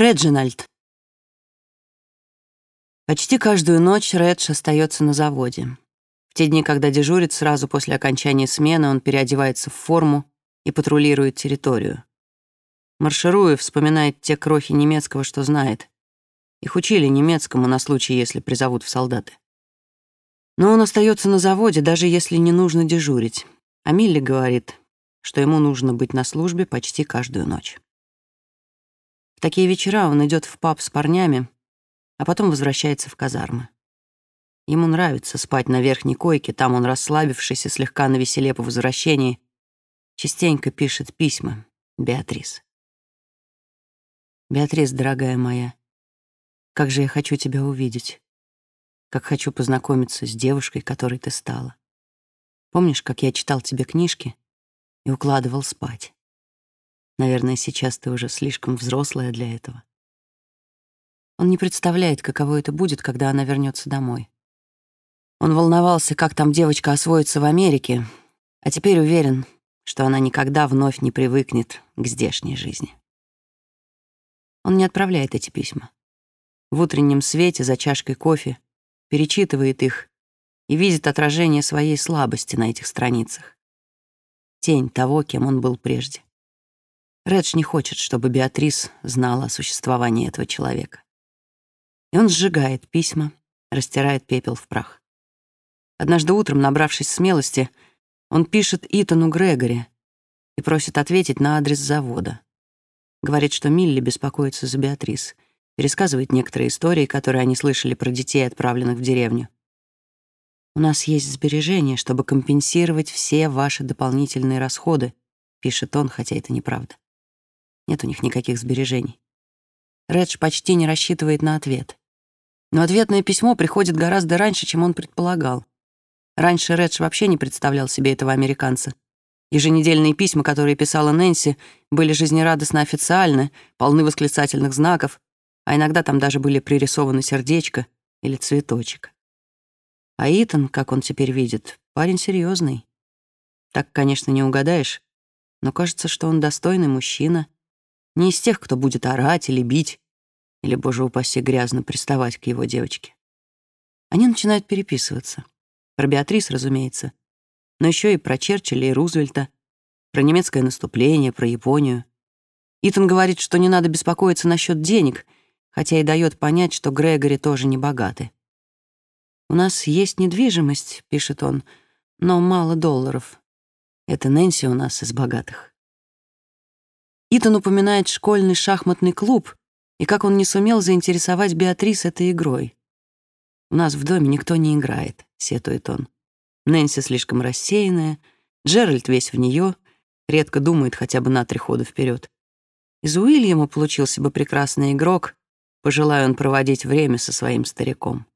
Реджинальд. Почти каждую ночь Редж остается на заводе. В те дни, когда дежурит, сразу после окончания смены он переодевается в форму и патрулирует территорию. Маршируя, вспоминает те крохи немецкого, что знает. Их учили немецкому на случай, если призовут в солдаты. Но он остается на заводе, даже если не нужно дежурить. А Милли говорит, что ему нужно быть на службе почти каждую ночь. В такие вечера он идет в паб с парнями, а потом возвращается в казармы. Ему нравится спать на верхней койке, там он, расслабившись и слегка навеселе по возвращении, частенько пишет письма Беатрис. «Беатрис, дорогая моя, как же я хочу тебя увидеть, как хочу познакомиться с девушкой, которой ты стала. Помнишь, как я читал тебе книжки и укладывал спать? Наверное, сейчас ты уже слишком взрослая для этого. Он не представляет, каково это будет, когда она вернется домой. Он волновался, как там девочка освоится в Америке, а теперь уверен, что она никогда вновь не привыкнет к здешней жизни. Он не отправляет эти письма. В утреннем свете за чашкой кофе перечитывает их и видит отражение своей слабости на этих страницах. Тень того, кем он был прежде. Редж не хочет, чтобы Беатрис знала о существовании этого человека. И он сжигает письма, растирает пепел в прах. Однажды утром, набравшись смелости, он пишет Итану Грегори и просит ответить на адрес завода. Говорит, что Милли беспокоится за Беатрис, пересказывает некоторые истории, которые они слышали про детей, отправленных в деревню. «У нас есть сбережения, чтобы компенсировать все ваши дополнительные расходы», пишет он, хотя это неправда. Нет у них никаких сбережений. Редж почти не рассчитывает на ответ. Но ответное письмо приходит гораздо раньше, чем он предполагал. Раньше Редж вообще не представлял себе этого американца. Еженедельные письма, которые писала Нэнси, были жизнерадостно официальны, полны восклицательных знаков, а иногда там даже были пририсованы сердечко или цветочек. А Итан, как он теперь видит, парень серьезный. Так, конечно, не угадаешь, но кажется, что он достойный мужчина — не из тех, кто будет орать или бить, или, боже упаси, грязно приставать к его девочке. Они начинают переписываться. Про Беатрис, разумеется, но еще и про Черчилля и Рузвельта, про немецкое наступление, про Японию. Итан говорит, что не надо беспокоиться насчет денег, хотя и дает понять, что Грегори тоже не богаты. «У нас есть недвижимость», — пишет он, — «но мало долларов. Это Нэнси у нас из богатых». Итан упоминает школьный шахматный клуб и как он не сумел заинтересовать Беатрис этой игрой. «У нас в доме никто не играет», — сетует он. Нэнси слишком рассеянная, Джеральд весь в нее, редко думает хотя бы на три хода вперед. Из Уильяма получился бы прекрасный игрок, пожелая он проводить время со своим стариком.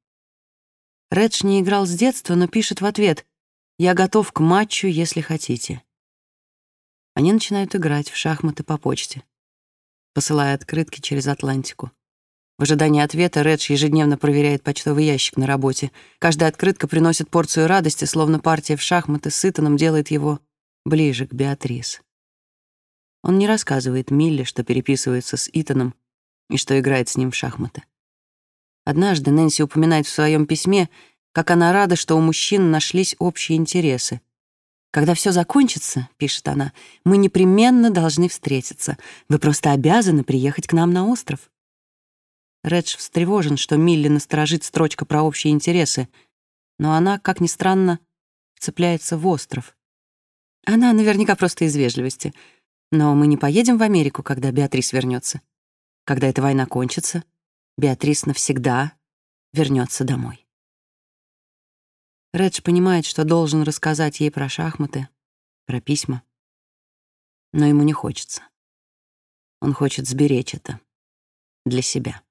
Редж не играл с детства, но пишет в ответ «Я готов к матчу, если хотите». Они начинают играть в шахматы по почте, посылая открытки через Атлантику. В ожидании ответа Редж ежедневно проверяет почтовый ящик на работе. Каждая открытка приносит порцию радости, словно партия в шахматы с Итаном делает его ближе к Беатрис. Он не рассказывает Милле, что переписывается с Итаном и что играет с ним в шахматы. Однажды Нэнси упоминает в своем письме, как она рада, что у мужчин нашлись общие интересы — когда все закончится, пишет она, мы непременно должны встретиться. Вы просто обязаны приехать к нам на остров. Редж встревожен, что Милли насторожит строчка про общие интересы, но она, как ни странно, цепляется в остров. Она наверняка просто из вежливости. Но мы не поедем в Америку, когда Беатрис вернется. Когда эта война кончится, Беатрис навсегда вернется домой. Редж понимает, что должен рассказать ей про шахматы, про письма. Но ему не хочется. Он хочет сберечь это для себя.